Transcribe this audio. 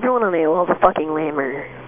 Everyone on AOL is a fucking lamer.